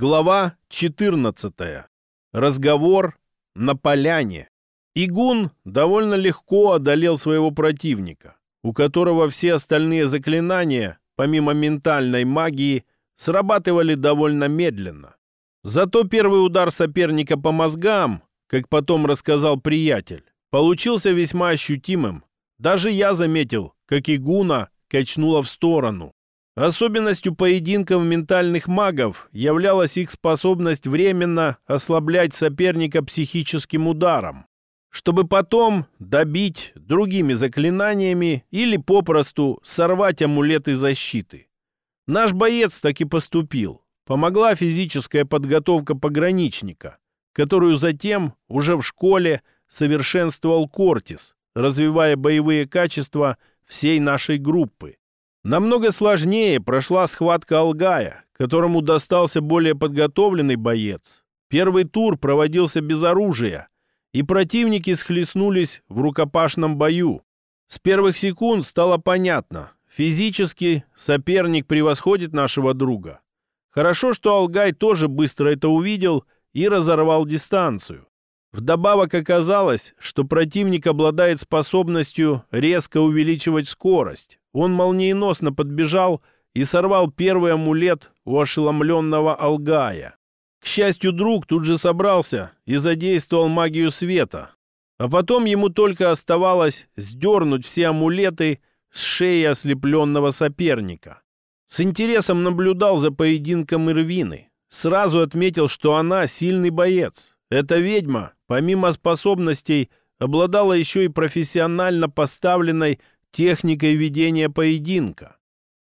Глава 14. Разговор на поляне. Игун довольно легко одолел своего противника, у которого все остальные заклинания, помимо ментальной магии, срабатывали довольно медленно. Зато первый удар соперника по мозгам, как потом рассказал приятель, получился весьма ощутимым. Даже я заметил, как Игуна качнула в сторону. Особенностью поединков ментальных магов являлась их способность временно ослаблять соперника психическим ударом, чтобы потом добить другими заклинаниями или попросту сорвать амулеты защиты. Наш боец так и поступил. Помогла физическая подготовка пограничника, которую затем уже в школе совершенствовал Кортис, развивая боевые качества всей нашей группы. Намного сложнее прошла схватка Алгая, которому достался более подготовленный боец. Первый тур проводился без оружия, и противники схлестнулись в рукопашном бою. С первых секунд стало понятно, физически соперник превосходит нашего друга. Хорошо, что Алгай тоже быстро это увидел и разорвал дистанцию. Вдобавок оказалось, что противник обладает способностью резко увеличивать скорость. Он молниеносно подбежал и сорвал первый амулет у ошеломленного Алгая. К счастью, друг тут же собрался и задействовал магию света. А потом ему только оставалось сдернуть все амулеты с шеи ослепленного соперника. С интересом наблюдал за поединком Ирвины. Сразу отметил, что она сильный боец. Эта ведьма, помимо способностей, обладала еще и профессионально поставленной техникой ведения поединка.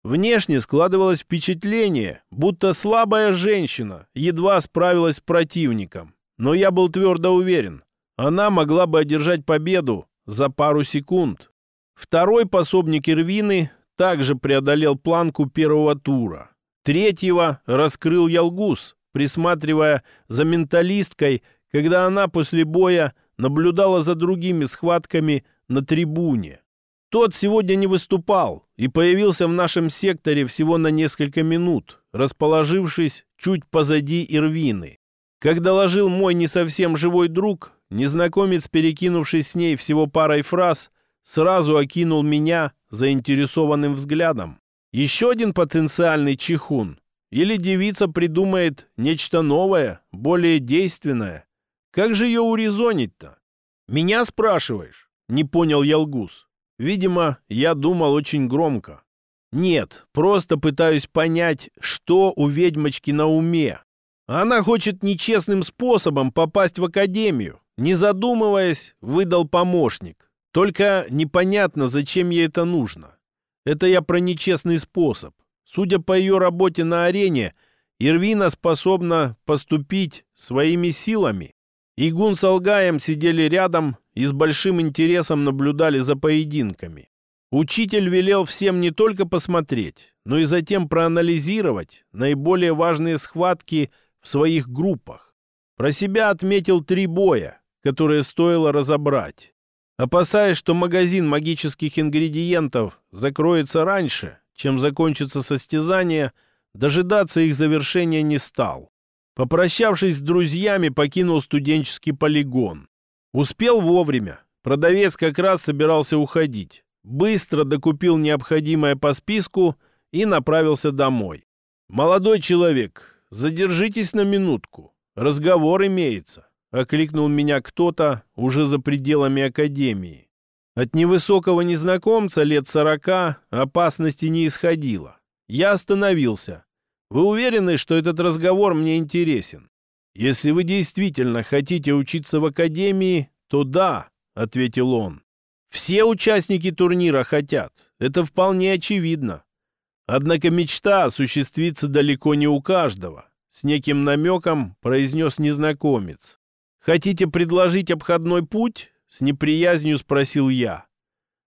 Внешне складывалось впечатление, будто слабая женщина едва справилась с противником. Но я был твердо уверен, она могла бы одержать победу за пару секунд. Второй пособник Ирвины также преодолел планку первого тура. Третьего раскрыл Ялгус, присматривая за менталисткой, когда она после боя наблюдала за другими схватками на трибуне. Тот сегодня не выступал и появился в нашем секторе всего на несколько минут, расположившись чуть позади Ирвины. Как доложил мой не совсем живой друг, незнакомец, перекинувшись с ней всего парой фраз, сразу окинул меня заинтересованным взглядом. Еще один потенциальный чехун. Или девица придумает нечто новое, более действенное. Как же ее урезонить-то? Меня спрашиваешь? Не понял Ялгус. Видимо, я думал очень громко. Нет, просто пытаюсь понять, что у ведьмочки на уме. Она хочет нечестным способом попасть в академию. Не задумываясь, выдал помощник. Только непонятно, зачем ей это нужно. Это я про нечестный способ. Судя по ее работе на арене, Ирвина способна поступить своими силами. Игун с Алгаем сидели рядом и с большим интересом наблюдали за поединками. Учитель велел всем не только посмотреть, но и затем проанализировать наиболее важные схватки в своих группах. Про себя отметил три боя, которые стоило разобрать. Опасаясь, что магазин магических ингредиентов закроется раньше, чем закончится состязание, дожидаться их завершения не стал. Попрощавшись с друзьями, покинул студенческий полигон. Успел вовремя. Продавец как раз собирался уходить. Быстро докупил необходимое по списку и направился домой. «Молодой человек, задержитесь на минутку. Разговор имеется», — окликнул меня кто-то уже за пределами академии. От невысокого незнакомца лет сорока опасности не исходило. Я остановился, вы уверены, что этот разговор мне интересен? Если вы действительно хотите учиться в академии, то да, ответил он. Все участники турнира хотят. Это вполне очевидно. Однако мечта осуществится далеко не у каждого. С неким намеком произнес незнакомец. «Хотите предложить обходной путь?» С неприязнью спросил я.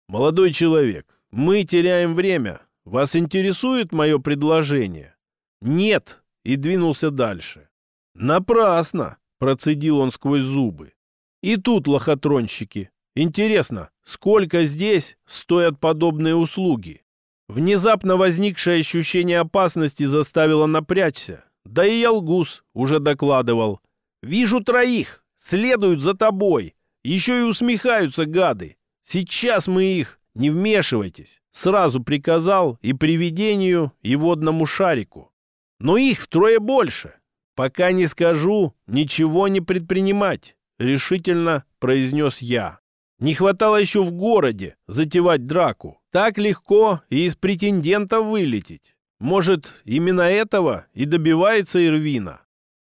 «Молодой человек, мы теряем время. Вас интересует мое предложение?» «Нет!» и двинулся дальше. «Напрасно!» — процедил он сквозь зубы. «И тут лохотронщики. Интересно, сколько здесь стоят подобные услуги?» Внезапно возникшее ощущение опасности заставило напрячься. Да и Ялгус уже докладывал. «Вижу троих, следуют за тобой. Еще и усмехаются гады. Сейчас мы их, не вмешивайтесь», сразу приказал и привидению, и водному шарику. Но их втрое больше. Пока не скажу, ничего не предпринимать, решительно произнес я. Не хватало еще в городе затевать драку. Так легко и из претендентов вылететь. Может, именно этого и добивается Ирвина.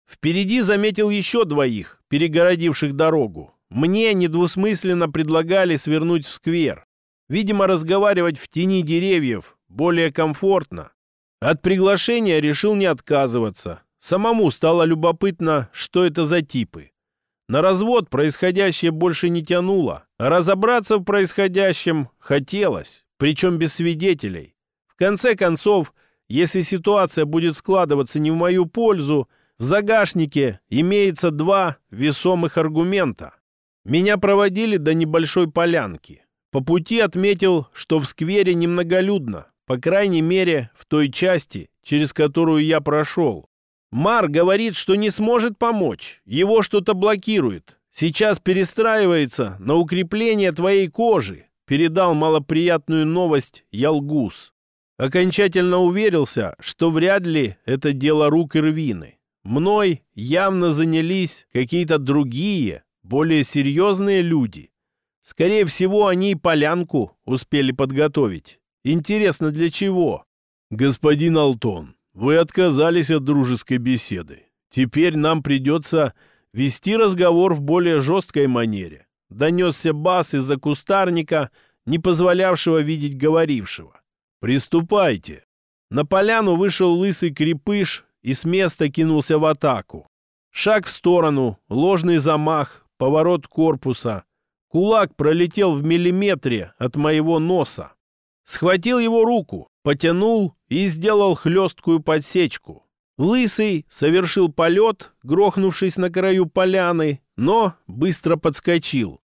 Впереди заметил еще двоих, перегородивших дорогу. Мне недвусмысленно предлагали свернуть в сквер. Видимо, разговаривать в тени деревьев более комфортно. От приглашения решил не отказываться. Самому стало любопытно, что это за типы. На развод происходящее больше не тянуло, а разобраться в происходящем хотелось, причем без свидетелей. В конце концов, если ситуация будет складываться не в мою пользу, в загашнике имеется два весомых аргумента. Меня проводили до небольшой полянки. По пути отметил, что в сквере немноголюдно, по крайней мере, в той части, через которую я прошел. Мар говорит, что не сможет помочь, его что-то блокирует. Сейчас перестраивается на укрепление твоей кожи, передал малоприятную новость Ялгус. Окончательно уверился, что вряд ли это дело рук Ирвины. Мной явно занялись какие-то другие, более серьезные люди. Скорее всего, они и полянку успели подготовить. Интересно, для чего? Господин Алтон, вы отказались от дружеской беседы. Теперь нам придется вести разговор в более жесткой манере. Донесся бас из-за кустарника, не позволявшего видеть говорившего. «Приступайте!» На поляну вышел лысый крепыш и с места кинулся в атаку. Шаг в сторону, ложный замах, поворот корпуса. Кулак пролетел в миллиметре от моего носа. Схватил его руку, потянул и сделал хлесткую подсечку. Лысый совершил полет, грохнувшись на краю поляны, но быстро подскочил.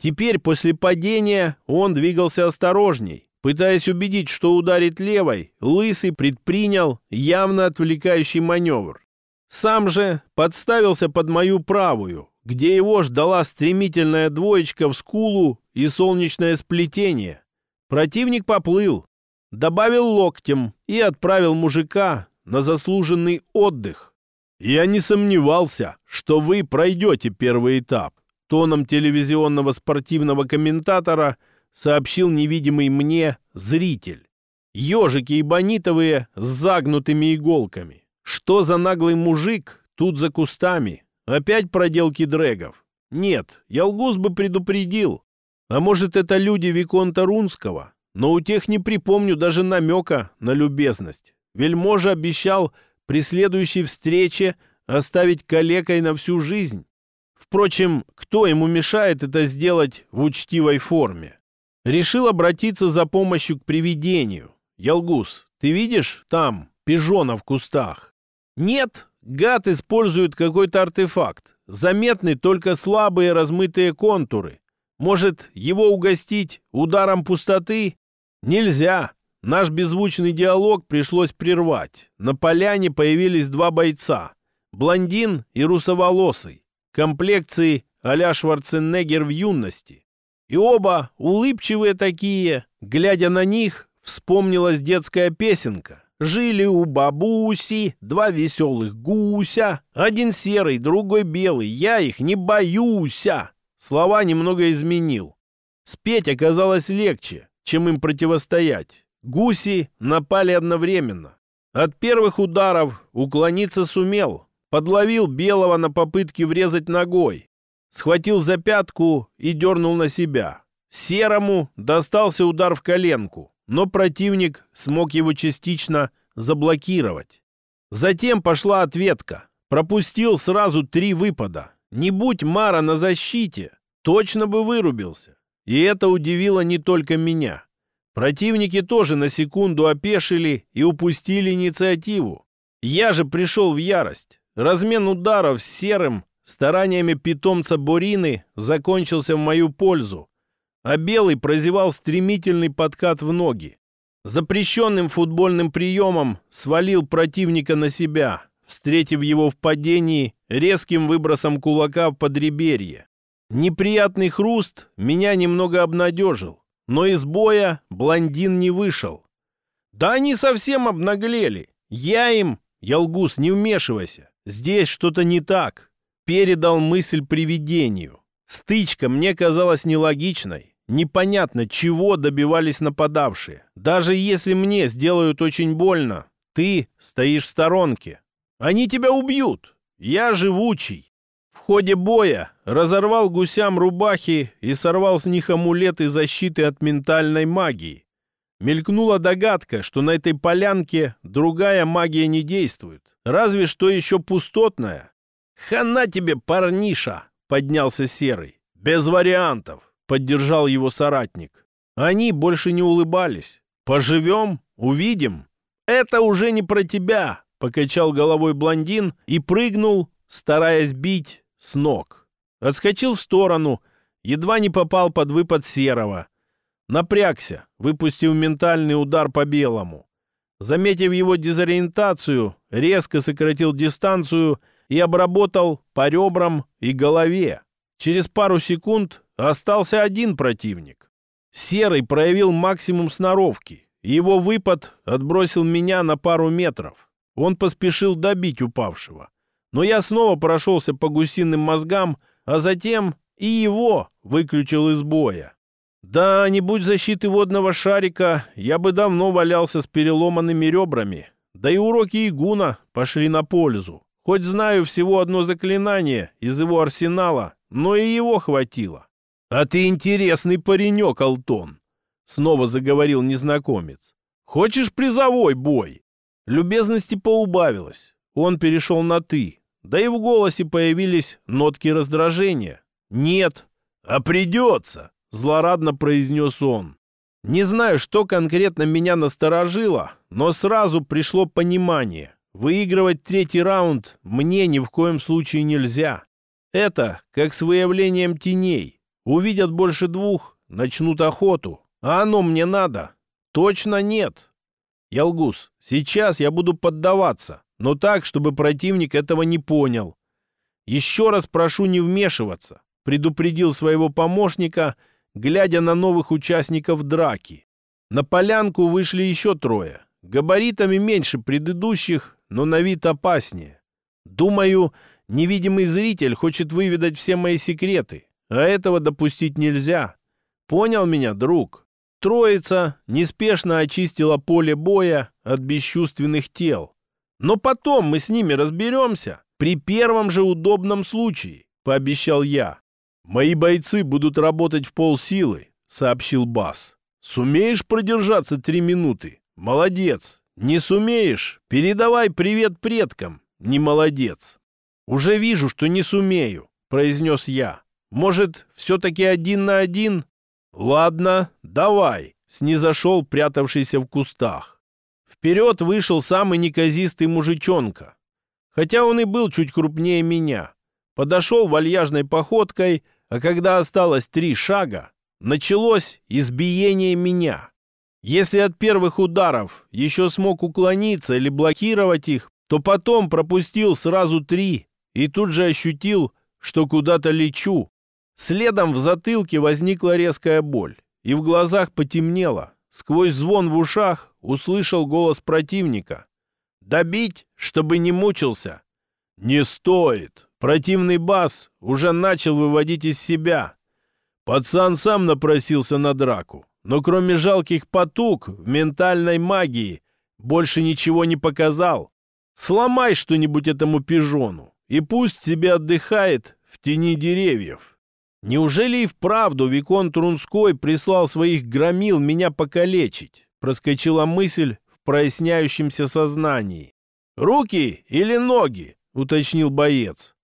Теперь после падения он двигался осторожней. Пытаясь убедить, что ударит левой, Лысый предпринял явно отвлекающий маневр. Сам же подставился под мою правую, где его ждала стремительная двоечка в скулу и солнечное сплетение. Противник поплыл, добавил локтем и отправил мужика на заслуженный отдых. «Я не сомневался, что вы пройдете первый этап», тоном телевизионного спортивного комментатора – сообщил невидимый мне зритель. Ежики и бонитовые с загнутыми иголками. Что за наглый мужик тут за кустами? Опять проделки дрэгов? Нет, Ялгус бы предупредил. А может, это люди Виконта Рунского? Но у тех не припомню даже намека на любезность. Вельможа обещал при следующей встрече оставить калекой на всю жизнь. Впрочем, кто ему мешает это сделать в учтивой форме? Решил обратиться за помощью к привидению. Ялгус, ты видишь там пижона в кустах? Нет, гад использует какой-то артефакт. Заметны только слабые размытые контуры. Может, его угостить ударом пустоты? Нельзя. Наш беззвучный диалог пришлось прервать. На поляне появились два бойца. Блондин и русоволосый. Комплекции а-ля Шварценеггер в юности. И оба улыбчивые такие. Глядя на них, вспомнилась детская песенка. Жили у бабуси два веселых гуся. Один серый, другой белый. Я их не боюся. Слова немного изменил. Спеть оказалось легче, чем им противостоять. Гуси напали одновременно. От первых ударов уклониться сумел. Подловил белого на попытке врезать ногой схватил за пятку и дернул на себя. Серому достался удар в коленку, но противник смог его частично заблокировать. Затем пошла ответка. Пропустил сразу три выпада. Не будь Мара на защите, точно бы вырубился. И это удивило не только меня. Противники тоже на секунду опешили и упустили инициативу. Я же пришел в ярость. Размен ударов с серым стараниями питомца Борины закончился в мою пользу, а Белый прозевал стремительный подкат в ноги. Запрещенным футбольным приемом свалил противника на себя. встретив его в падении резким выбросом кулака в подреберье. Неприятный хруст меня немного обнадежил, но из боя блондин не вышел. Да они совсем обнаглели. Я им, Ялгус, не вмешивайся, здесь что-то не так. Передал мысль привидению. Стычка мне казалась нелогичной. Непонятно, чего добивались нападавшие. Даже если мне сделают очень больно, ты стоишь в сторонке. Они тебя убьют. Я живучий. В ходе боя разорвал гусям рубахи и сорвал с них амулеты защиты от ментальной магии. Мелькнула догадка, что на этой полянке другая магия не действует. Разве что еще пустотная. «Хана тебе, парниша!» — поднялся Серый. «Без вариантов!» — поддержал его соратник. Они больше не улыбались. «Поживем, увидим!» «Это уже не про тебя!» — покачал головой блондин и прыгнул, стараясь бить с ног. Отскочил в сторону, едва не попал под выпад Серого — Напрягся, выпустив ментальный удар по белому. Заметив его дезориентацию, резко сократил дистанцию и обработал по ребрам и голове. Через пару секунд остался один противник. Серый проявил максимум сноровки. Его выпад отбросил меня на пару метров. Он поспешил добить упавшего. Но я снова прошелся по гусиным мозгам, а затем и его выключил из боя. Да, не будь защиты водного шарика, я бы давно валялся с переломанными ребрами. Да и уроки Игуна пошли на пользу. Хоть знаю всего одно заклинание из его арсенала, но и его хватило. «А ты интересный паренек, Алтон!» Снова заговорил незнакомец. «Хочешь призовой бой?» Любезности поубавилось. Он перешел на «ты». Да и в голосе появились нотки раздражения. «Нет, а придется!» — злорадно произнес он. Не знаю, что конкретно меня насторожило, но сразу пришло понимание. Выигрывать третий раунд мне ни в коем случае нельзя. Это как с выявлением теней. Увидят больше двух, начнут охоту. А оно мне надо? Точно нет. Ялгус, сейчас я буду поддаваться, но так, чтобы противник этого не понял. Еще раз прошу не вмешиваться, предупредил своего помощника — глядя на новых участников драки. На полянку вышли еще трое. Габаритами меньше предыдущих, но на вид опаснее. Думаю, невидимый зритель хочет выведать все мои секреты, а этого допустить нельзя. Понял меня, друг? Троица неспешно очистила поле боя от бесчувственных тел. Но потом мы с ними разберемся при первом же удобном случае, пообещал я. «Мои бойцы будут работать в полсилы», — сообщил Бас. «Сумеешь продержаться три минуты? Молодец. Не сумеешь? Передавай привет предкам. Не молодец». «Уже вижу, что не сумею», — произнес я. «Может, все-таки один на один?» «Ладно, давай», — снизошел прятавшийся в кустах. Вперед вышел самый неказистый мужичонка. Хотя он и был чуть крупнее меня. Подошел вальяжной походкой — а когда осталось три шага, началось избиение меня. Если от первых ударов еще смог уклониться или блокировать их, то потом пропустил сразу три и тут же ощутил, что куда-то лечу. Следом в затылке возникла резкая боль, и в глазах потемнело. Сквозь звон в ушах услышал голос противника. «Добить, чтобы не мучился?» «Не стоит!» Противный бас уже начал выводить из себя. Пацан сам напросился на драку, но кроме жалких потуг в ментальной магии больше ничего не показал. Сломай что-нибудь этому пижону, и пусть себе отдыхает в тени деревьев. Неужели и вправду Викон Трунской прислал своих громил меня покалечить? Проскочила мысль в проясняющемся сознании. «Руки или ноги?» — уточнил боец.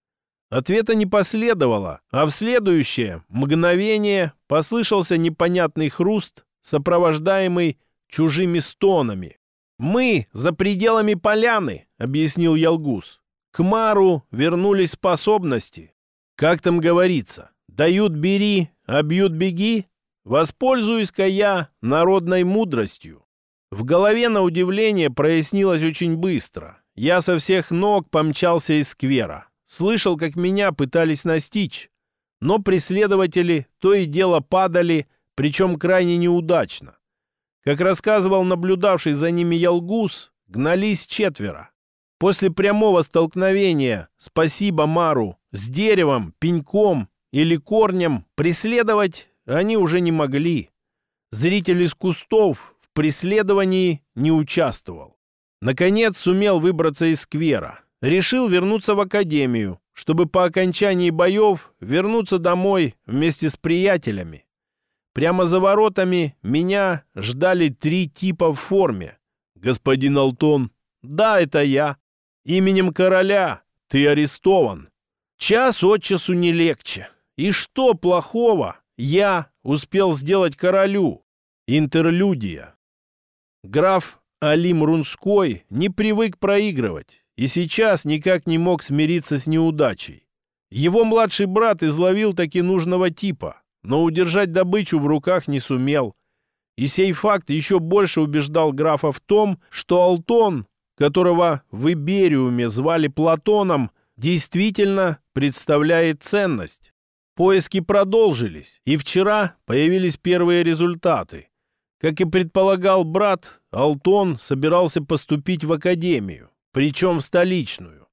Ответа не последовало, а в следующее мгновение послышался непонятный хруст, сопровождаемый чужими стонами. «Мы за пределами поляны», — объяснил Ялгус. «К Мару вернулись способности. Как там говорится, дают — бери, а бьют — беги. Воспользуюсь-ка я народной мудростью». В голове, на удивление, прояснилось очень быстро. я со всех ног помчался из сквера. Слышал, как меня пытались настичь. Но преследователи то и дело падали, причем крайне неудачно. Как рассказывал наблюдавший за ними Ялгус, гнались четверо. После прямого столкновения «Спасибо, Мару» с деревом, пеньком или корнем преследовать они уже не могли. Зритель из кустов в преследовании не участвовал. Наконец сумел выбраться из сквера. Решил вернуться в академию, чтобы по окончании боев вернуться домой вместе с приятелями. Прямо за воротами меня ждали три типа в форме. «Господин Алтон?» «Да, это я. Именем короля ты арестован. Час от часу не легче. И что плохого я успел сделать королю?» Интерлюдия. Граф Алим Рунской не привык проигрывать и сейчас никак не мог смириться с неудачей. Его младший брат изловил таки нужного типа, но удержать добычу в руках не сумел. И сей факт еще больше убеждал графа в том, что Алтон, которого в Ибериуме звали Платоном, действительно представляет ценность. Поиски продолжились, и вчера появились первые результаты. Как и предполагал брат, Алтон собирался поступить в академию, причем в столичную.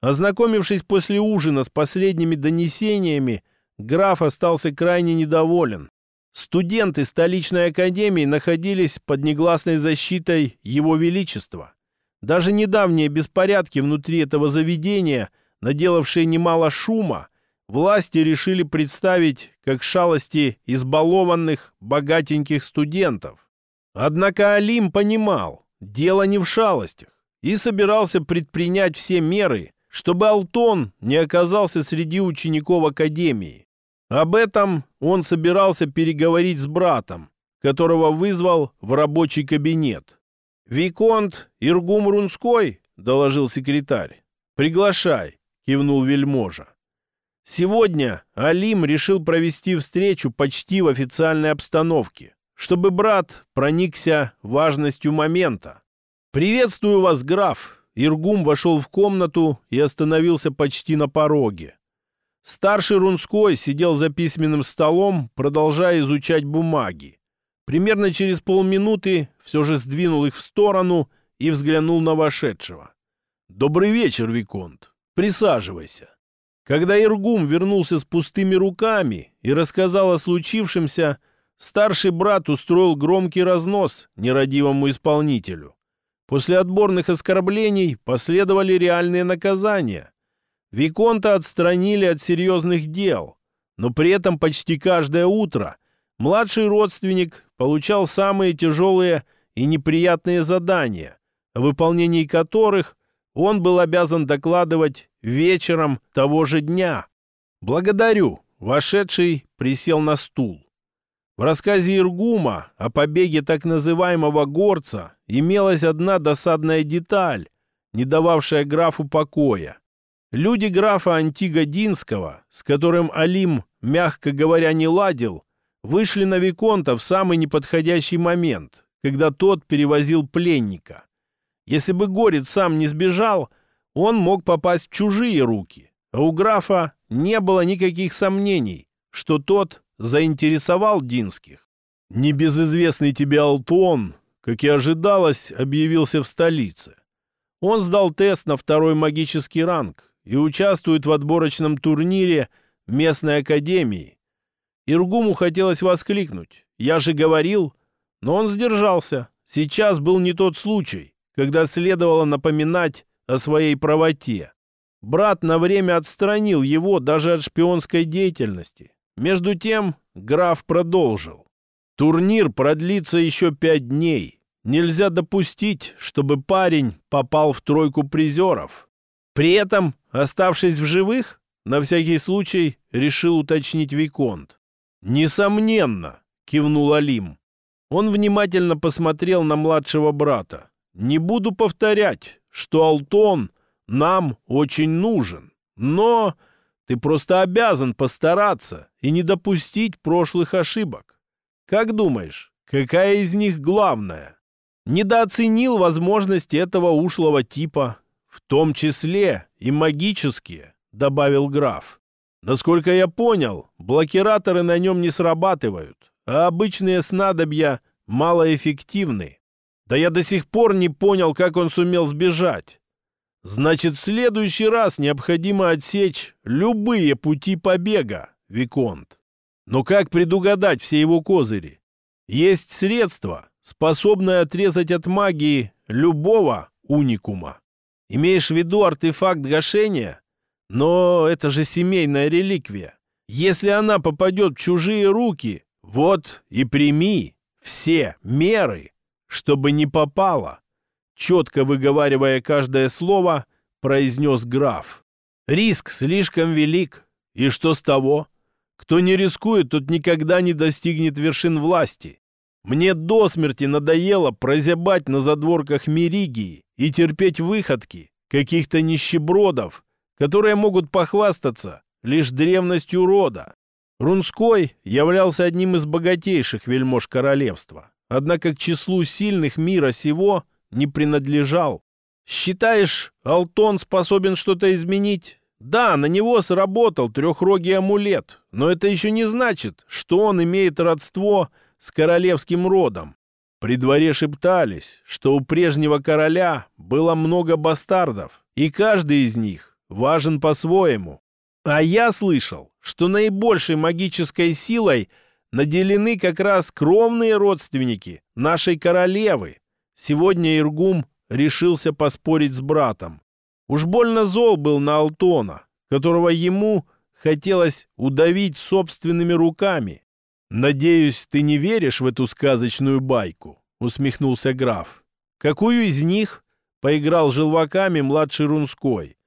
Ознакомившись после ужина с последними донесениями, граф остался крайне недоволен. Студенты столичной академии находились под негласной защитой Его Величества. Даже недавние беспорядки внутри этого заведения, наделавшие немало шума, власти решили представить как шалости избалованных богатеньких студентов. Однако Алим понимал, дело не в шалостях, и собирался предпринять все меры, чтобы Алтон не оказался среди учеников Академии. Об этом он собирался переговорить с братом, которого вызвал в рабочий кабинет. «Виконт Иргум Рунской», — доложил секретарь. «Приглашай», — кивнул вельможа. Сегодня Алим решил провести встречу почти в официальной обстановке, чтобы брат проникся важностью момента. «Приветствую вас, граф!» Иргум вошел в комнату и остановился почти на пороге. Старший Рунской сидел за письменным столом, продолжая изучать бумаги. Примерно через полминуты все же сдвинул их в сторону и взглянул на вошедшего. «Добрый вечер, Виконт. Присаживайся». Когда Иргум вернулся с пустыми руками и рассказал о случившемся, старший брат устроил громкий разнос нерадивому исполнителю. После отборных оскорблений последовали реальные наказания. Виконта отстранили от серьезных дел, но при этом почти каждое утро младший родственник получал самые тяжелые и неприятные задания, о выполнении которых он был обязан докладывать вечером того же дня. «Благодарю!» — вошедший присел на стул. В рассказе Иргума о побеге так называемого горца имелась одна досадная деталь, не дававшая графу покоя. Люди графа Антигодинского, с которым Алим, мягко говоря, не ладил, вышли на Виконта в самый неподходящий момент, когда тот перевозил пленника. Если бы Горец сам не сбежал, он мог попасть в чужие руки. А у графа не было никаких сомнений, что тот заинтересовал Динских. Небезызвестный тебе Алтон, как и ожидалось, объявился в столице. Он сдал тест на второй магический ранг и участвует в отборочном турнире местной академии. Иргуму хотелось воскликнуть. «Я же говорил!» Но он сдержался. Сейчас был не тот случай когда следовало напоминать о своей правоте. Брат на время отстранил его даже от шпионской деятельности. Между тем граф продолжил. Турнир продлится еще пять дней. Нельзя допустить, чтобы парень попал в тройку призеров. При этом, оставшись в живых, на всякий случай решил уточнить Виконт. «Несомненно», — кивнул Алим. Он внимательно посмотрел на младшего брата. Не буду повторять, что Алтон нам очень нужен, но ты просто обязан постараться и не допустить прошлых ошибок. Как думаешь, какая из них главная? Недооценил возможности этого ушлого типа. в том числе и магические, добавил граф. Насколько я понял, блокираторы на нем не срабатывают, а обычные снадобья малоэффективны. Да я до сих пор не понял, как он сумел сбежать. Значит, в следующий раз необходимо отсечь любые пути побега, Виконт. Но как предугадать все его козыри? Есть средство, способное отрезать от магии любого уникума. Имеешь в виду артефакт гашения? Но это же семейная реликвия. Если она попадет в чужие руки, вот и прими все меры, чтобы не попала. Четко выговаривая каждое слово, произнес граф. Риск слишком велик. И что с того? Кто не рискует, тот никогда не достигнет вершин власти. Мне до смерти надоело прозябать на задворках Меригии и терпеть выходки каких-то нищебродов, которые могут похвастаться лишь древностью рода. Рунской являлся одним из богатейших вельмож королевства, однако к числу сильных мира сего не принадлежал. Считаешь, Алтон способен что-то изменить? Да, на него сработал трехрогий амулет, но это еще не значит, что он имеет родство с королевским родом. При дворе шептались, что у прежнего короля было много бастардов, и каждый из них важен по-своему. А я слышал, что наибольшей магической силой наделены как раз кровные родственники нашей королевы. Сегодня Иргум решился поспорить с братом. Уж больно зол был на Алтона, которого ему хотелось удавить собственными руками. «Надеюсь, ты не веришь в эту сказочную байку?» — усмехнулся граф. «Какую из них?» — поиграл желваками младший Рунской.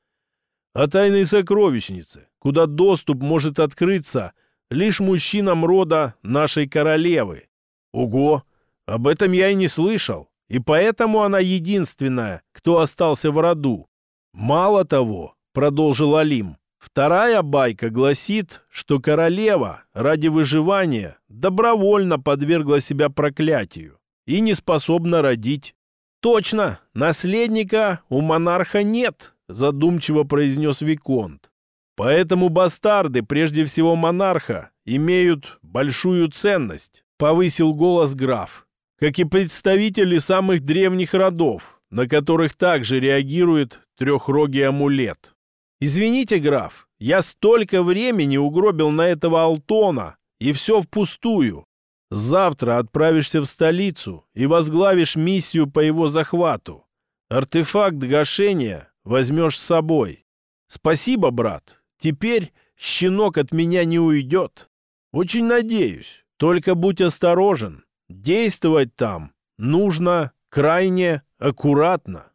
«О тайной сокровищнице, куда доступ может открыться лишь мужчинам рода нашей королевы. Ого! Об этом я и не слышал, и поэтому она единственная, кто остался в роду. Мало того, — продолжил Алим, Вторая байка гласит, что королева ради выживания добровольно подвергла себя проклятию и не способна родить. «Точно, наследника у монарха нет», — задумчиво произнес Виконт. «Поэтому бастарды, прежде всего монарха, имеют большую ценность», — повысил голос граф, «как и представители самых древних родов, на которых также реагирует трехрогий амулет». «Извините, граф, я столько времени угробил на этого Алтона, и все впустую. Завтра отправишься в столицу и возглавишь миссию по его захвату. Артефакт гашения возьмешь с собой. Спасибо, брат. Теперь щенок от меня не уйдет. Очень надеюсь. Только будь осторожен. Действовать там нужно крайне аккуратно.